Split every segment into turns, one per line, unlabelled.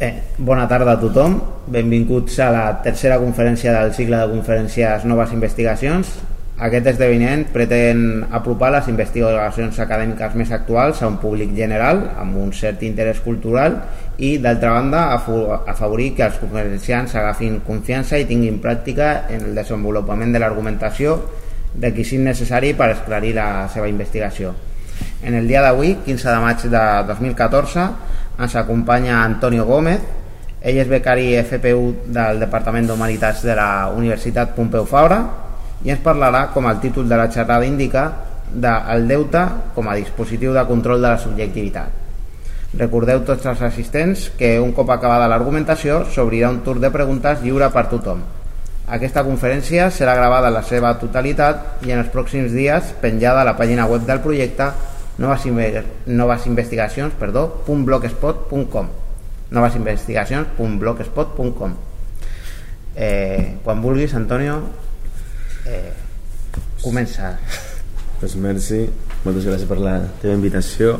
Eh, bona tarda a tothom, benvinguts a la tercera conferència del cicle de conferències Noves Investigacions. Aquest esdeveniment pretén apropar les investigacions acadèmiques més actuals a un públic general amb un cert interès cultural i, d'altra banda, afavorir que els conferenciants agafin confiança i tinguin pràctica en el desenvolupament de l'argumentació de qui sigui necessari per esclarir la seva investigació. En el dia d'avui, 15 de maig de 2014, ens acompanya Antonio Gómez, ell és becari FPU del Departament d'Humanitats de la Universitat Pompeu Fabra i ens parlarà, com el títol de la xerrada indica, del deute com a dispositiu de control de la subjectivitat. Recordeu tots els assistents que un cop acabada l'argumentació s'obrirà un torn de preguntes lliure per tothom. Aquesta conferència serà gravada en la seva totalitat i en els pròxims dies penjada a la pàgina web del projecte noves, noves investigacions perdó, .blogspot.com noves investigacions.blogspot.com eh, quan vulguis Antonio eh, comença.
Pues merci, moltes gràcies per la teva invitació.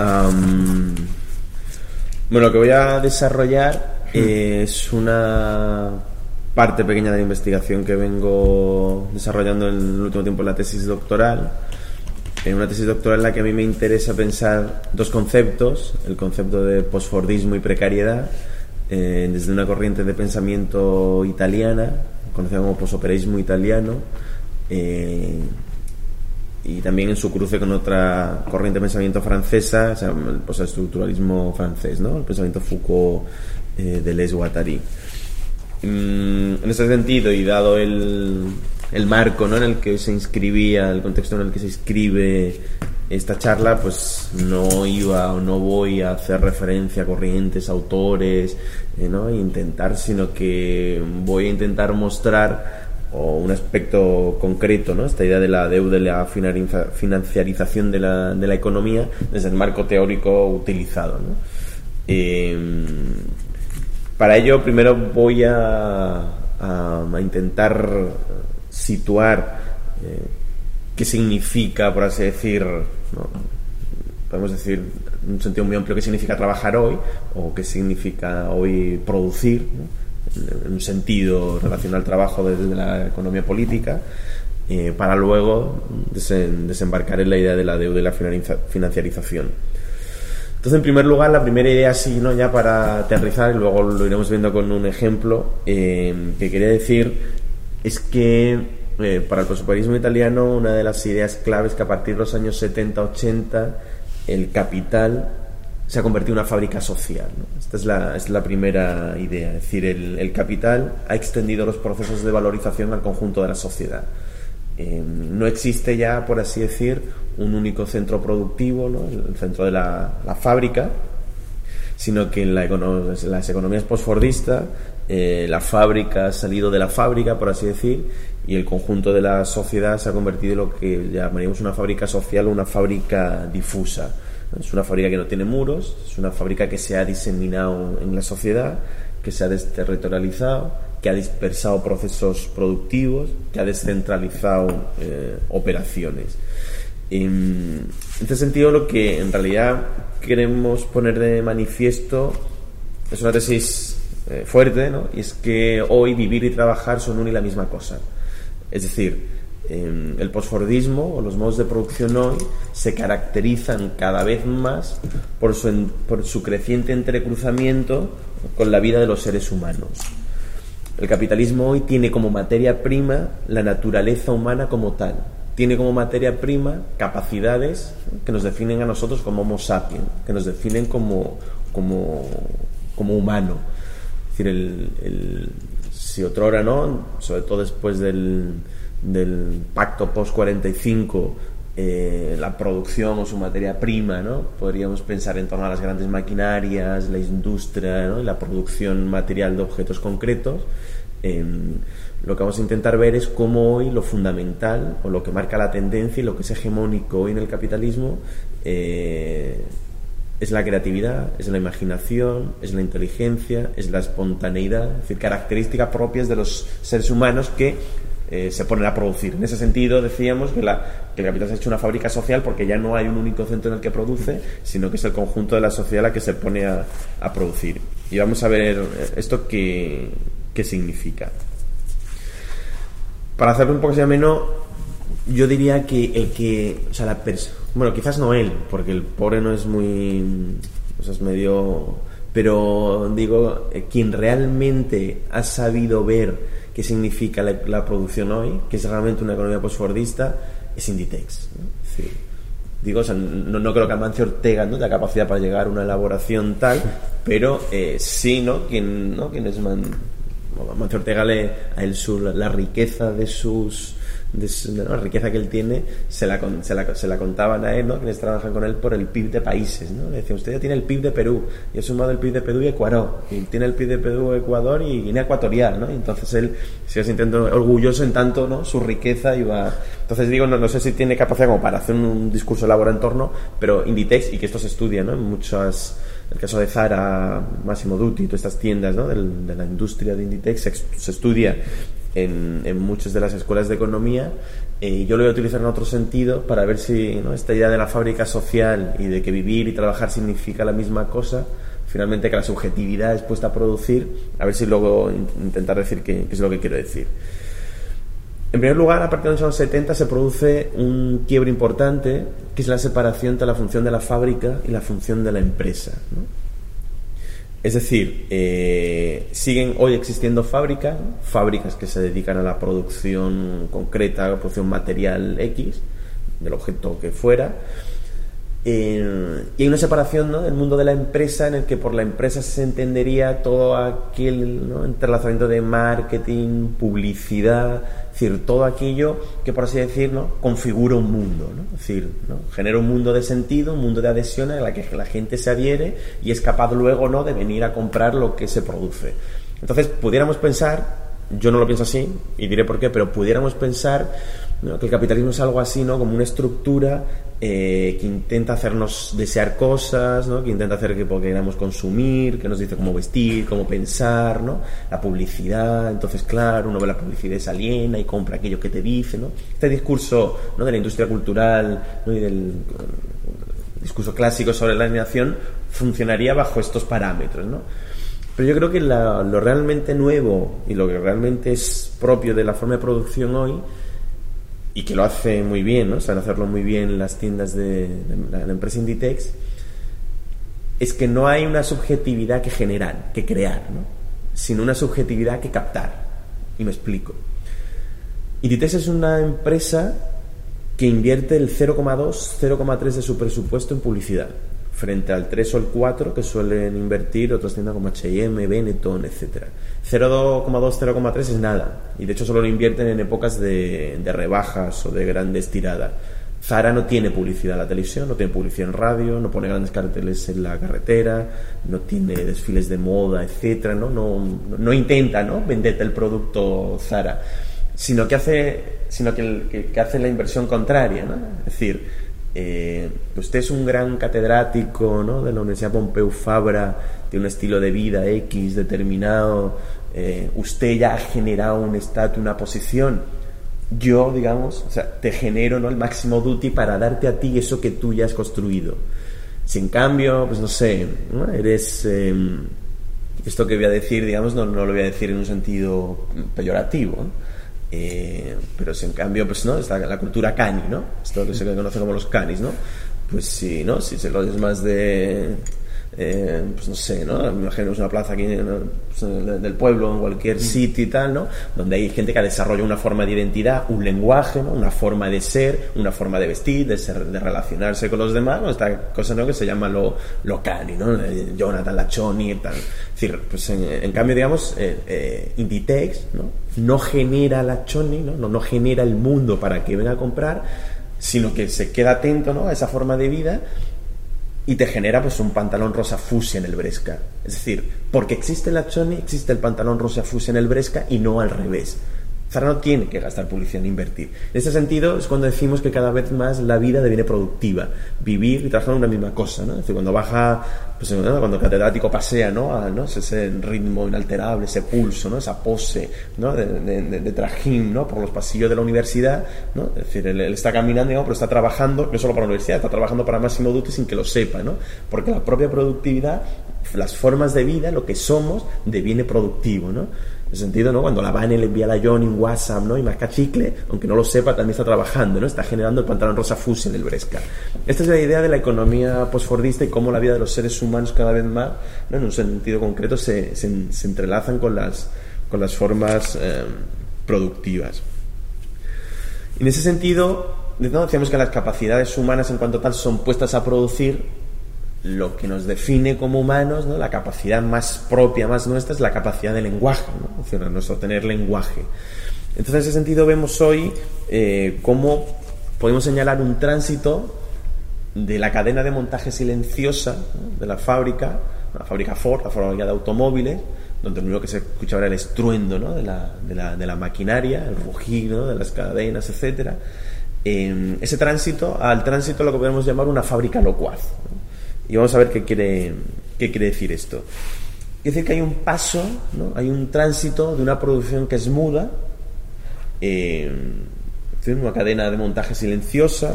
Um, bueno, lo que voy a desarrollar es una parte pequeña de la investigación que vengo desarrollando en el último tiempo en la tesis doctoral en una tesis doctoral en la que a mí me interesa pensar dos conceptos, el concepto de posfordismo y precariedad, eh, desde una corriente de pensamiento italiana, conocida como posoperismo italiano, eh, y también en su cruce con otra corriente de pensamiento francesa, o sea, el postestructuralismo francés, ¿no? el pensamiento Foucault eh, de Les Guattari. Mm, en ese sentido, y dado el, el marco ¿no? en el que se inscribía, el contexto en el que se inscribe esta charla, pues no iba o no voy a hacer referencia a corrientes, autores, eh, ¿no? Intentar, sino que voy a intentar mostrar o un aspecto concreto, ¿no? esta idea de la deuda y la financiarización de la, de la economía desde el marco teórico utilizado. ¿no? Em, para ello, primero voy a intentar situar eh, qué significa, por así decir, podemos decir en un sentido muy amplio qué significa trabajar hoy o qué significa hoy producir, en un sentido relacionado al trabajo desde la economía política, eh, para luego desembarcar en la idea de la deuda y la financiarización. Entonces, en primer lugar, la primera idea, sí, ¿no? ya para aterrizar, y luego lo iremos viendo con un ejemplo, eh, que quería decir es que eh, para el prosperismo italiano una de las ideas claves que a partir de los años 70-80 el capital se ha convertido en una fábrica social. Esta es la, es la, primera idea, es decir, el, capital ha extendido los procesos de valorización al conjunto de la sociedad. Eh, no existe ya, por así decir, un único centro productivo, el centro de la, fábrica, sino que en la, las economías postfordistas eh, la fábrica ha salido de la fábrica, por así decir, y el conjunto de la sociedad se ha convertido en lo que llamaríamos una fábrica social o una fábrica difusa. Es una fábrica que no tiene muros, es una fábrica que se ha diseminado en la sociedad, que se ha desterritorializado, que ha dispersado procesos productivos, que ha descentralizado eh, operaciones. En este sentido, lo que en realidad queremos poner de manifiesto es una tesis eh, fuerte, ¿no? Y es que hoy vivir y trabajar son una y la misma cosa. Es decir, em, el posfordismo o los modos de producción hoy se caracterizan cada vez más por su, por su creciente entrecruzamiento con la vida de los seres humanos. El capitalismo hoy tiene como materia prima la naturaleza humana como tal. Tiene como materia prima capacidades que nos definen a nosotros como Homo sapiens, que nos definen como, como, como humano decir, el, el, si otrora, ¿no? sobre todo después del, del pacto post-45, eh, la producción o su materia prima, ¿no? podríamos pensar en torno a las grandes maquinarias, la industria ¿no? la producción material de objetos concretos. Lo que vamos a intentar ver es cómo hoy lo fundamental o lo que marca la tendencia y lo que es hegemónico hoy en el capitalismo eh, es la creatividad, es la imaginación, es la inteligencia, es la espontaneidad, es decir, características propias de los seres humanos que eh, se ponen a producir. En ese sentido, decíamos que, la, que el capital se ha hecho una fábrica social porque ya no hay un único centro en el que produce, sino que es el conjunto de la sociedad la que se pone a, a producir. Y vamos a ver esto qué, qué significa. Para hacerlo un poco más ameno, yo diría que el que, o sea, la persona, bueno, quizás no él, porque el pobre no es muy, o sea, es medio, pero digo, eh, quien realmente ha sabido ver qué significa la, producción hoy, que es realmente una economía postfordista, es Inditex. ¿no? digo, o sea, no, creo que Amancio Ortega no tenga capacidad para llegar a una elaboración tal, pero eh, sí, ¿no? Quien, ¿no? Quien es man, Amancio Ortega le, a él su, la riqueza de sus de, la riqueza que él tiene se la, se la, se la contaban a él, ¿no? quienes trabajan con él por el PIB de países. ¿no? Le decían, usted ya tiene el PIB de Perú, y ha sumado el PIB de Perú y Ecuador, y tiene el PIB de Perú, Ecuador y Guinea Ecuatorial. ¿no? Entonces él se sintiendo orgulloso en tanto ¿no? su riqueza iba. Entonces digo, no, no sé si tiene capacidad como para hacer un, discurso laboral en torno, pero Inditex, y que esto se estudia ¿no? en muchas el caso de Zara, Massimo Dutti, todas estas tiendas de, la industria de Inditex se, se, estudia en, muchas de las escuelas de economía y eh, yo lo voy a utilizar en otro sentido para ver si ¿no? esta idea de la fábrica social y de que vivir y trabajar significa la misma cosa, finalmente que la subjetividad es puesta a producir, a ver si luego intentar decir qué, es lo que quiero decir. En primer lugar, a partir de los años 70 se produce un quiebre importante, que es la separación entre la función de la fábrica y la función de la empresa. Es decir, eh, siguen hoy existiendo fábricas, fábricas que se dedican a la producción concreta, a la producción material X, del objeto que fuera, y hay una separación ¿no? del mundo de la empresa en el que por la empresa se entendería todo aquel entrelazamiento de marketing, publicidad, es decir, todo aquello que por así decirlo configura un mundo, ¿no? es decir, genera un mundo de sentido, un mundo de adhesión en la que la gente se adhiere y es capaz luego ¿no? de venir a comprar lo que se produce. Entonces, pudiéramos pensar, yo no lo pienso así, y diré por qué, pero pudiéramos pensar que el capitalismo es algo así, ¿no? Como una estructura eh, que intenta hacernos desear cosas, ¿no? Que intenta hacer que queramos consumir, que nos dice cómo vestir, cómo pensar, ¿no? La publicidad, entonces claro, uno ve la publicidad es aliena y compra aquello que te dice, ¿no? Este discurso, ¿no? De la industria cultural, ¿no? Y del discurso clásico sobre la alienación funcionaría bajo estos parámetros, ¿no? Pero yo creo que lo realmente nuevo y lo que realmente es propio de la forma de producción hoy y que lo hace muy bien, ¿no? saben hacerlo muy bien las tiendas de, la, empresa Inditex, es que no hay una subjetividad que generar, que crear, ¿no? sino una subjetividad que captar. Y me explico. Inditex es una empresa que invierte el 0,2, 0,3 de su presupuesto en publicidad frente al 3 o el 4 que suelen invertir otras tiendas como H&M, Benetton, etc. 0,2, 0,3 es nada y de hecho solo lo invierten en épocas de, rebajas o de grandes tiradas. Zara no tiene publicidad en la televisión, no tiene publicidad en radio, no pone grandes carteles en la carretera, no tiene desfiles de moda, etcétera, ¿no? No, no intenta ¿no? venderte el producto Zara, sino que hace, sino que, que hace la inversión contraria, ¿no? Es decir, eh, usted es un gran catedrático ¿no? de la Universidad Pompeu Fabra, de un estilo de vida X determinado, eh, usted ya ha generado un estatus, una posición. Yo, digamos, o sea, te genero ¿no? el máximo duty para darte a ti eso que tú ya has construido. Si en cambio, pues no sé, eres. Em, esto que voy a decir, digamos, no, no, lo voy a decir en un sentido peyorativo. Eh, pero si en cambio, pues no, está la cultura cani, ¿no? Esto que se conoce como los canis, ¿no? Pues sí, ¿no? Si se lo es más de eh, pues no sé, ¿no? Imaginemos una plaza aquí pues, del pueblo, en cualquier mm. sitio y tal, ¿no? Donde hay gente que ha desarrollado una forma de identidad, un lenguaje, ¿no? Una forma de ser, una forma de vestir, de, ser, de relacionarse con los demás, ¿no? Esta cosa, ¿no? Que se llama lo, lo cani, ¿no? Jonathan Lachoni y tal. Es decir, pues en, cambio, digamos, eh, eh, Inditex, ¿no? No genera Lachoni, ¿no? ¿no? No genera el mundo para que venga a comprar, sino que se queda atento, ¿no? A esa forma de vida y te genera pues un pantalón rosa fusia en el Bresca. Es decir, porque existe la Choni, existe el pantalón rosa fusia en el Bresca y no al revés. Zara no tiene que gastar publicidad en invertir. En ese sentido es cuando decimos que cada vez más la vida deviene productiva, vivir y trabajar en una misma cosa. ¿no? Es decir, cuando baja, pues, cuando el catedrático pasea ¿no? A, ¿no? ese ritmo inalterable, ese pulso, ¿no? esa pose ¿no? de, de, trajín ¿no? por los pasillos de la universidad, ¿no? es decir, él, está caminando, pero está trabajando no solo para la universidad, está trabajando para Máximo Dutti sin que lo sepa, ¿no? porque la propia productividad las formas de vida, lo que somos, deviene productivo, ¿no? En el sentido, ¿no? Cuando la Vane le envía a la John en WhatsApp, ¿no? Y marca chicle, aunque no lo sepa, también está trabajando, ¿no? Está generando el pantalón rosa fusion del Bresca. Esta es la idea de la economía postfordista y cómo la vida de los seres humanos cada vez más, ¿no? En un sentido concreto, se, se, entrelazan con las, con las formas eh, productivas. En ese sentido, ¿no? decíamos que las capacidades humanas en cuanto tal son puestas a producir lo que nos define como humanos, ¿no? la capacidad más propia, más nuestra, es la capacidad de lenguaje, ¿no? es nuestro tener lenguaje. Entonces, en ese sentido, vemos hoy eh, cómo podemos señalar un tránsito de la cadena de montaje silenciosa de la fábrica, la fábrica Ford, la fábrica de automóviles, donde lo único que se escuchaba era el estruendo de, la, maquinaria, el rugido de las cadenas, etcétera. Eh, ese tránsito al tránsito lo que podemos llamar una fábrica locuaz. Y vamos a ver qué quiere, qué quiere decir esto. Quiere decir que hay un paso, ¿no? hay un tránsito de una producción que es muda, eh, una cadena de montaje silenciosa,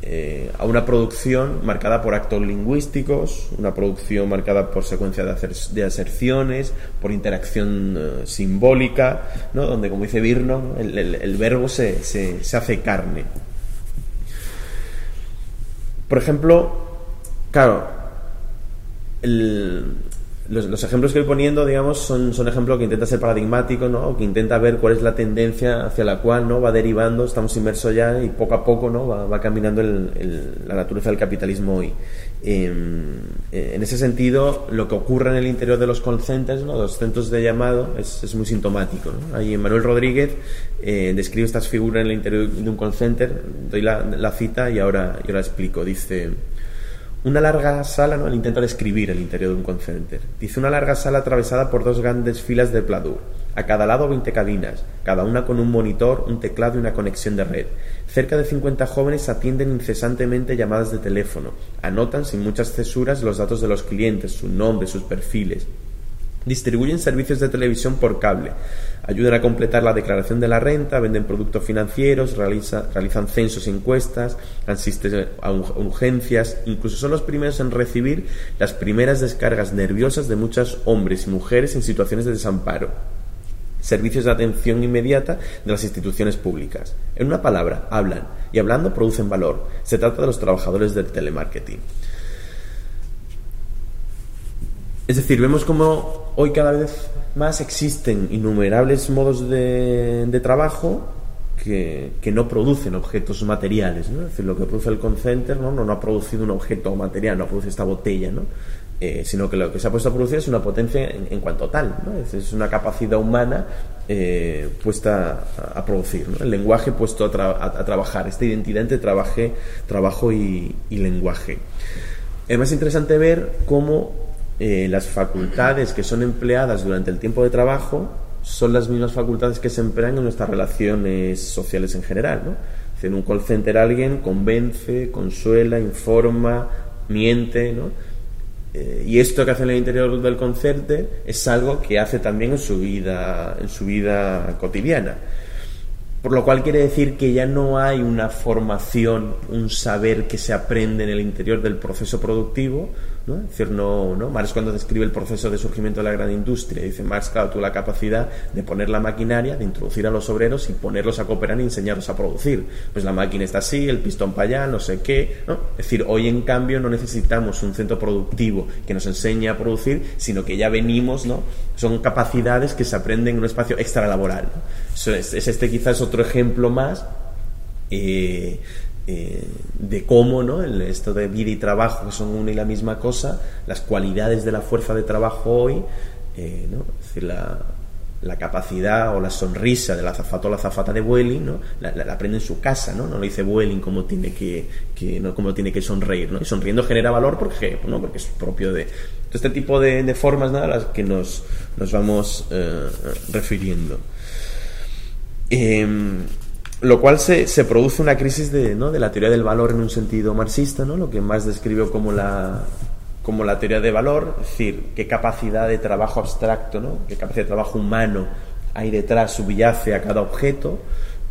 eh, a una producción marcada por actos lingüísticos, una producción marcada por secuencia de, aserciones, por interacción eh, simbólica, ¿no? donde, como dice Birno, el, el, verbo se, se, se hace carne. Por ejemplo, Claro, los, ejemplos que voy poniendo, digamos, son, son ejemplos que intenta ser paradigmático, ¿no? O que intenta ver cuál es la tendencia hacia la cual, ¿no? Va derivando, estamos inmersos ya y poco a poco, ¿no? Va, caminando la naturaleza del capitalismo hoy. Em, eh, en ese sentido, lo que ocurre en el interior de los call ¿no? los centros de llamado, es, muy sintomático. ¿no? Ahí Manuel Rodríguez eh, describe estas figuras en el interior de un call center, doy la, la cita y ahora yo la explico. Dice una larga sala, ¿no? Él intenta describir el interior de un call center. Dice una larga sala atravesada por dos grandes filas de pladur. A cada lado 20 cabinas, cada una con un monitor, un teclado y una conexión de red. Cerca de 50 jóvenes atienden incesantemente llamadas de teléfono. Anotan sin muchas cesuras los datos de los clientes, su nombre, sus perfiles. Distribuyen servicios de televisión por cable, ayudan a completar la declaración de la renta, venden productos financieros, realizan censos encuestas, asisten a urgencias, incluso son los primeros en recibir las primeras descargas nerviosas de muchos hombres y mujeres en situaciones de desamparo. Servicios de atención inmediata de las instituciones públicas. En una palabra, hablan y hablando producen valor. Se trata de los trabajadores del telemarketing. Es decir, vemos como hoy cada vez más existen innumerables modos de, trabajo que, no producen objetos materiales. ¿no? Es decir, lo que produce el Concenter ¿no? No, ha producido un objeto material, no produce esta botella. Eh, sino que lo que se ha puesto a producir es una potencia en, cuanto tal, ¿no? es, una capacidad humana eh, puesta a, producir, el lenguaje puesto a, trabajar, esta identidad entre trabajo y lenguaje. Es más interesante ver cómo eh, las facultades que son empleadas durante el tiempo de trabajo son las mismas facultades que se emplean en nuestras relaciones sociales en general. ¿no? En un call center alguien convence, consuela, informa, miente, ¿no? Eh, y esto que hace en el interior del concierto es algo que hace también en su vida, en su vida cotidiana. Por lo cual quiere decir que ya no hay una formación, un saber que se aprende en el interior del proceso productivo, ¿no? Es decir, no, ¿no? Marx cuando describe el proceso de surgimiento de la gran industria, dice Marx, claro, tú la capacidad de poner la maquinaria, de introducir a los obreros y ponerlos a cooperar y enseñarlos a producir. Pues la máquina está así, el pistón para allá, no sé qué, ¿no? Es decir, hoy en cambio no necesitamos un centro productivo que nos enseñe a producir, sino que ya venimos, ¿no? Son capacidades que se aprenden en un espacio extralaboral. ¿no? Es, es, este quizás otro ejemplo más eh, eh, de cómo ¿no? El, esto de vida y trabajo, que son una y la misma cosa, las cualidades de la fuerza de trabajo hoy, eh, ¿no? es decir, la, la, capacidad o la sonrisa del azafato o la azafata de Vueling, ¿no? la, la, aprende en su casa, ¿no? no lo dice Vueling como tiene que, que, ¿no? como tiene que sonreír. ¿no? Y sonriendo genera valor porque, ¿no? porque es propio de este tipo de, de formas a las que nos, nos vamos eh, refiriendo. Eh, lo cual se, se, produce una crisis de, ¿no? de la teoría del valor en un sentido marxista, ¿no? lo que más describió como la, como la teoría de valor, es decir, qué capacidad de trabajo abstracto, ¿no? qué capacidad de trabajo humano hay detrás, subyace a cada objeto.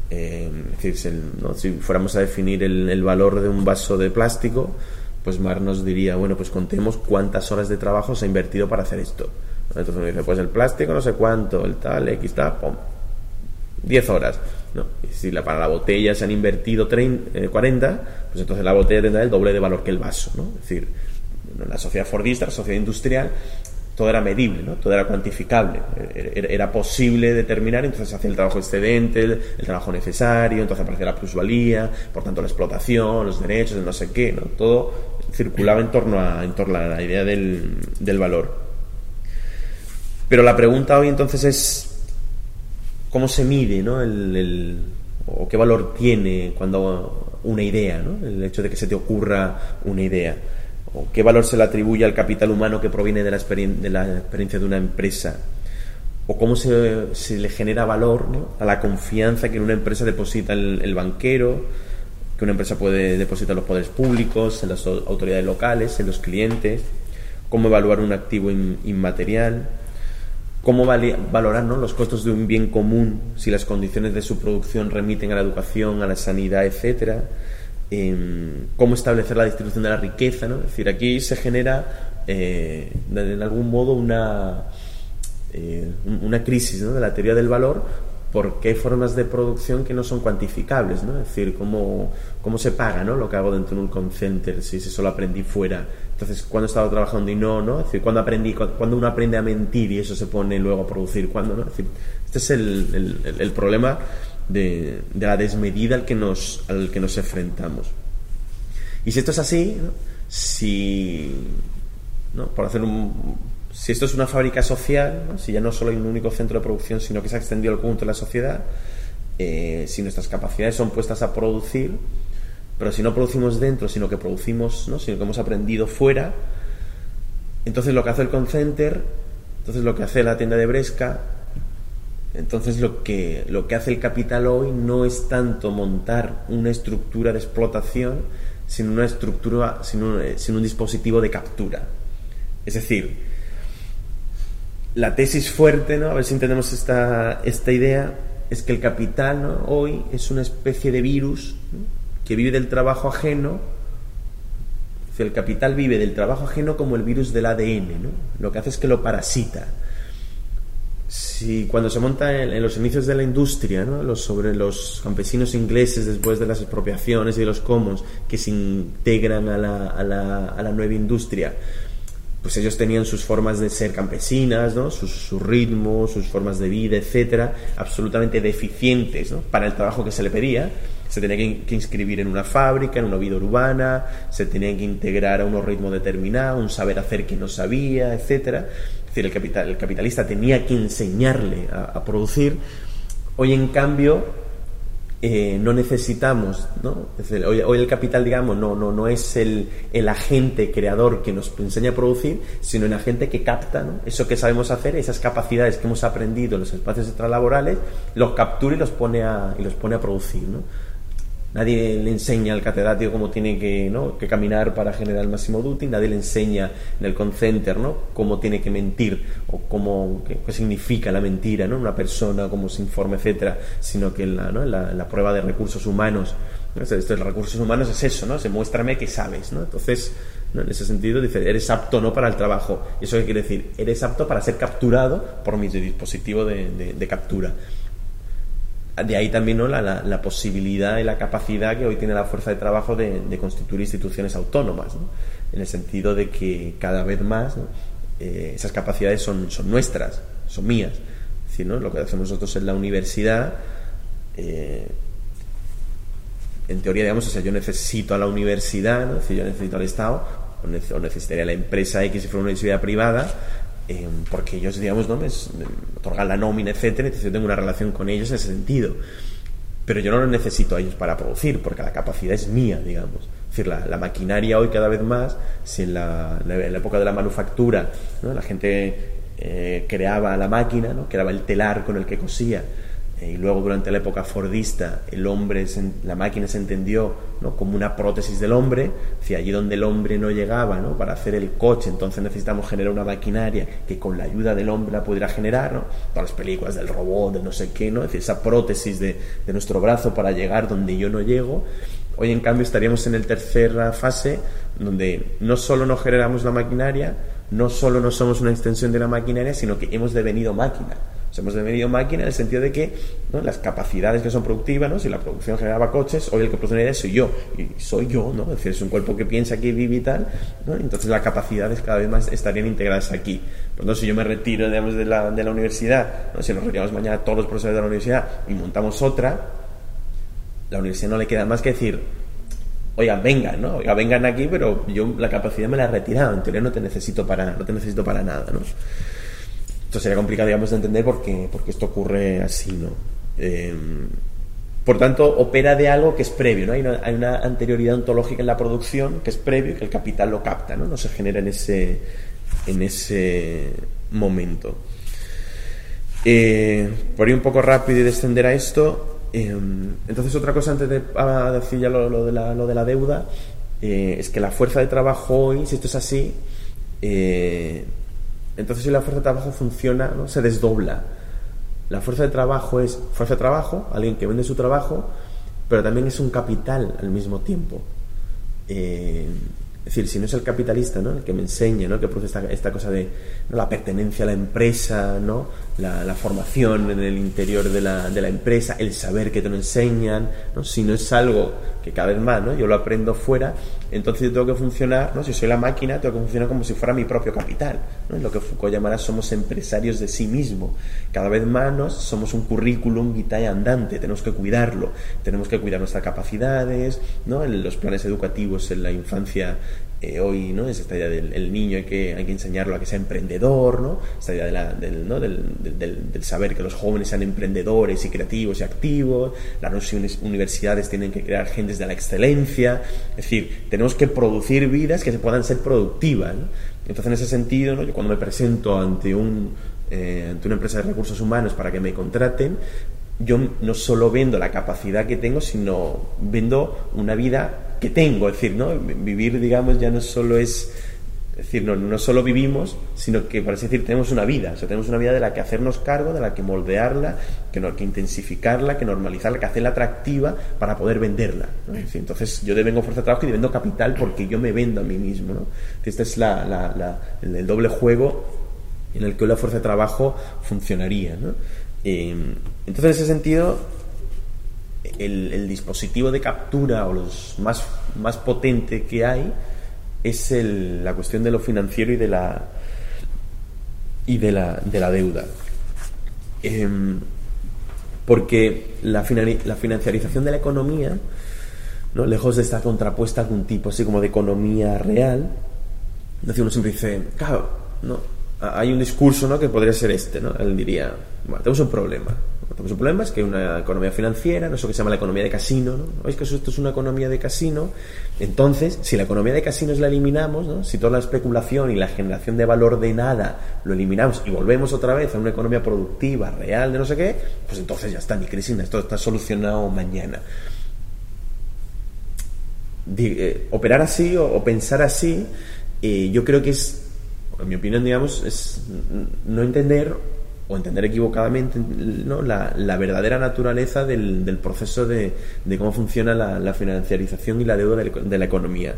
Eh, es decir, si, fuéramos a definir el, el, valor de un vaso de plástico, pues Mar nos diría, bueno, pues contemos cuántas horas de trabajo se ha invertido para hacer esto. Entonces uno dice, pues el plástico no sé cuánto, el tal, X tal, pum, 10 horas. ¿No? Si la, para la botella se han invertido 30, 40, eh, pues entonces la botella tendrá el doble de valor que el vaso. ¿no? Es decir, la sociedad fordista, la sociedad industrial, todo era medible, ¿no? todo era cuantificable, era, posible determinar, entonces hacía el trabajo excedente, el, trabajo necesario, entonces aparecía la plusvalía, por tanto la explotación, los derechos, no sé qué, ¿no? todo circulaba en torno a, en torno a la idea del, del valor. Pero la pregunta hoy entonces es, ¿cómo se mide ¿no? el, o qué valor tiene cuando una idea, ¿no? el hecho de que se te ocurra una idea? o qué valor se le atribuye al capital humano que proviene de la, de la experiencia de una empresa, o cómo se, le genera valor a la confianza que en una empresa deposita el, banquero, que una empresa puede depositar los poderes públicos, en las autoridades locales, en los clientes, cómo evaluar un activo inmaterial, cómo valorar los costos de un bien común si las condiciones de su producción remiten a la educación, a la sanidad, etcétera. Cómo establecer la distribución de la riqueza, ¿no? Es decir, aquí se genera eh, en algún modo una, eh, una crisis de la teoría del valor porque hay formas de producción que no son cuantificables, ¿no? Es decir, cómo, cómo se paga, ¿no? Lo que hago dentro de un call si, solo aprendí fuera. Entonces, cuando he estado trabajando y no, ¿no? Es decir, cuando aprendí, cuando uno aprende a mentir y eso se pone luego a producir, ¿cuándo, no? Es decir, este es el, el, problema de, la desmedida al que, nos, al que nos enfrentamos. Y si esto es así, si, ¿no? por hacer un, si esto es una fábrica social, si ya no solo hay un único centro de producción, sino que se ha extendido al conjunto de la sociedad, eh, si nuestras capacidades son puestas a producir, pero si no producimos dentro, sino que producimos, ¿no? sino que hemos aprendido fuera, entonces lo que hace el Concenter, entonces lo que hace la tienda de Bresca, entonces lo que, lo que hace el capital hoy no es tanto montar una estructura de explotación, sino una estructura, sino, eh, un dispositivo de captura. Es decir, la tesis fuerte, ¿no? a ver si entendemos esta, esta idea, es que el capital hoy es una especie de virus que vive del trabajo ajeno. El capital vive del trabajo ajeno como el virus del ADN, ¿no? lo que hace es que lo parasita si cuando se monta en, los inicios de la industria, ¿no? los, sobre los campesinos ingleses después de las expropiaciones y los comos que se integran a la, a la, a la nueva industria, pues ellos tenían sus formas de ser campesinas, sus, sus ritmos, sus formas de vida, etcétera, absolutamente deficientes ¿no? para el trabajo que se le pedía. Se tenía que, inscribir en una fábrica, en una vida urbana, se tenía que integrar a unos ritmos determinados, un saber hacer que no sabía, etcétera decir, el, capital, el capitalista tenía que enseñarle a, producir. Hoy, en cambio, eh, no necesitamos, ¿no? hoy, el capital, digamos, no, no, no es el, el, agente creador que nos enseña a producir, sino el agente que capta ¿no? eso que sabemos hacer, esas capacidades que hemos aprendido en los espacios extralaborales, los captura y los pone a, y los pone a producir. ¿no? Nadie le enseña al catedrático cómo tiene que, ¿no? que caminar para generar el máximo duty, nadie le enseña en el concenter ¿no? cómo tiene que mentir o cómo, qué, significa la mentira, ¿no? una persona, cómo se informa, etcétera, sino que la, ¿no? la, prueba de recursos humanos, esto de recursos humanos es eso, ¿no? se muéstrame que sabes. ¿no? Entonces, en ese sentido, dice, eres apto no para el trabajo. ¿Y eso qué quiere decir? Eres apto para ser capturado por mi dispositivo de, de captura de ahí también ¿no? la, la, posibilidad y la capacidad que hoy tiene la fuerza de trabajo de, constituir instituciones autónomas, en el sentido de que cada vez más eh, esas capacidades son, son nuestras, son mías. Es ¿no? lo que hacemos nosotros en la universidad, eh, en teoría, digamos, o sea, yo necesito a la universidad, ¿no? yo necesito al Estado, o necesitaría a la empresa X si fuera una universidad privada, eh, porque ellos, digamos, ¿no? me, otorgan la nómina, etcétera, entonces yo tengo una relación con ellos en ese sentido. Pero yo no los necesito a ellos para producir, porque la capacidad es mía, digamos. Es decir, la, maquinaria hoy cada vez más, si en la, época de la manufactura la gente eh, creaba la máquina, ¿no? creaba el telar con el que cosía, y luego durante la época fordista el hombre la máquina se entendió ¿no? como una prótesis del hombre si allí donde el hombre no llegaba ¿no? para hacer el coche entonces necesitamos generar una maquinaria que con la ayuda del hombre la pudiera generar ¿no? todas las películas del robot de no sé qué ¿no? decir, esa prótesis de, de nuestro brazo para llegar donde yo no llego Hoy, en cambio, estaríamos en la tercera fase donde no solo no generamos la maquinaria, no solo no somos una extensión de la maquinaria, sino que hemos devenido máquina. Sea, hemos devenido máquina en el sentido de que las capacidades que son productivas, ¿no? si la producción generaba coches, hoy el que produce ideas soy yo, y soy yo, ¿no? es decir, es un cuerpo que piensa, que vive y tal, ¿no? entonces las capacidades cada vez más estarían integradas aquí. Por lo si yo me retiro digamos, de, la, de la universidad, ¿no? si nos retiramos mañana todos los profesores de la universidad y montamos otra, la universidad no le queda más que decir, oiga, vengan, ¿no? Oiga, vengan aquí, pero yo la capacidad me la he retirado, en teoría no te necesito para, no te necesito para nada, ¿no? Esto sería complicado, digamos, de entender porque, porque esto ocurre así, ¿no? Eh, por tanto, opera de algo que es previo, ¿no? Hay una, anterioridad ontológica en la producción que es previo y que el capital lo capta, ¿no? No se genera en ese, en ese momento. Eh, por ir un poco rápido y descender a esto, eh, entonces otra cosa antes de decir ya lo, de, la, lo de la deuda, es que la fuerza de trabajo hoy, si esto es así, entonces, si la fuerza de trabajo funciona, ¿no? se desdobla. La fuerza de trabajo es fuerza de trabajo, alguien que vende su trabajo, pero también es un capital al mismo tiempo. Eh, es decir, si no es el capitalista ¿no? el que me enseña, ¿no? el que produce esta, cosa de la pertenencia a la empresa, ¿no? La, formación en el interior de la, de la, empresa, el saber que te lo enseñan, ¿no? si no es algo que cada vez más ¿no? yo lo aprendo fuera, entonces yo tengo que funcionar, ¿no? si soy la máquina, tengo que funcionar como si fuera mi propio capital. ¿no? lo que Foucault llamará somos empresarios de sí mismo. Cada vez más somos un currículum vitae andante, tenemos que cuidarlo, tenemos que cuidar nuestras capacidades, ¿no? en los planes educativos en la infancia eh, hoy no es esta idea del niño hay que, hay que enseñarlo a que sea emprendedor ¿no? esta idea del, ¿no? del, del, saber que los jóvenes sean emprendedores y creativos y activos las universidades tienen que crear gentes de la excelencia es decir, tenemos que producir vidas que se puedan ser productivas entonces en ese sentido ¿no? yo cuando me presento ante un eh, ante una empresa de recursos humanos para que me contraten yo no solo vendo la capacidad que tengo, sino vendo una vida que tengo. Es decir, ¿no? vivir, digamos, ya no solo es. Es decir, no, no solo vivimos, sino que, así decir, tenemos una vida. O sea, tenemos una vida de la que hacernos cargo, de la que moldearla, que, no, que intensificarla, que normalizarla, que hacerla atractiva para poder venderla. entonces, yo vengo fuerza de trabajo y vendo capital porque yo me vendo a mí mismo. ¿no? Este es la, la, el, doble juego en el que la fuerza de trabajo funcionaría. ¿no? Eh, entonces, en ese sentido, el, dispositivo de captura o los más, más potente que hay es la cuestión de lo financiero y de la y de la, de la deuda. Em, porque la, la financiarización de la economía, ¿no? lejos de estar contrapuesta a algún tipo así como de economía real, uno siempre dice, claro, no, hay un discurso ¿no? que podría ser este, ¿no? Él diría, bueno, tenemos un problema. Tenemos un problema, es que hay una economía financiera, no eso que se llama la economía de casino, ¿no? ¿Veis que esto es una economía de casino? Entonces, si la economía de casinos la eliminamos, ¿no? si toda la especulación y la generación de valor de nada lo eliminamos y volvemos otra vez a una economía productiva, real, de no sé qué, pues entonces ya está, ni crisis, esto está solucionado mañana. Eh, operar así o, pensar así, eh, yo creo que es en mi opinión, digamos, es no entender o entender equivocadamente ¿no? la, la verdadera naturaleza del, del proceso de, de, cómo funciona la, financiarización y la deuda de, la economía.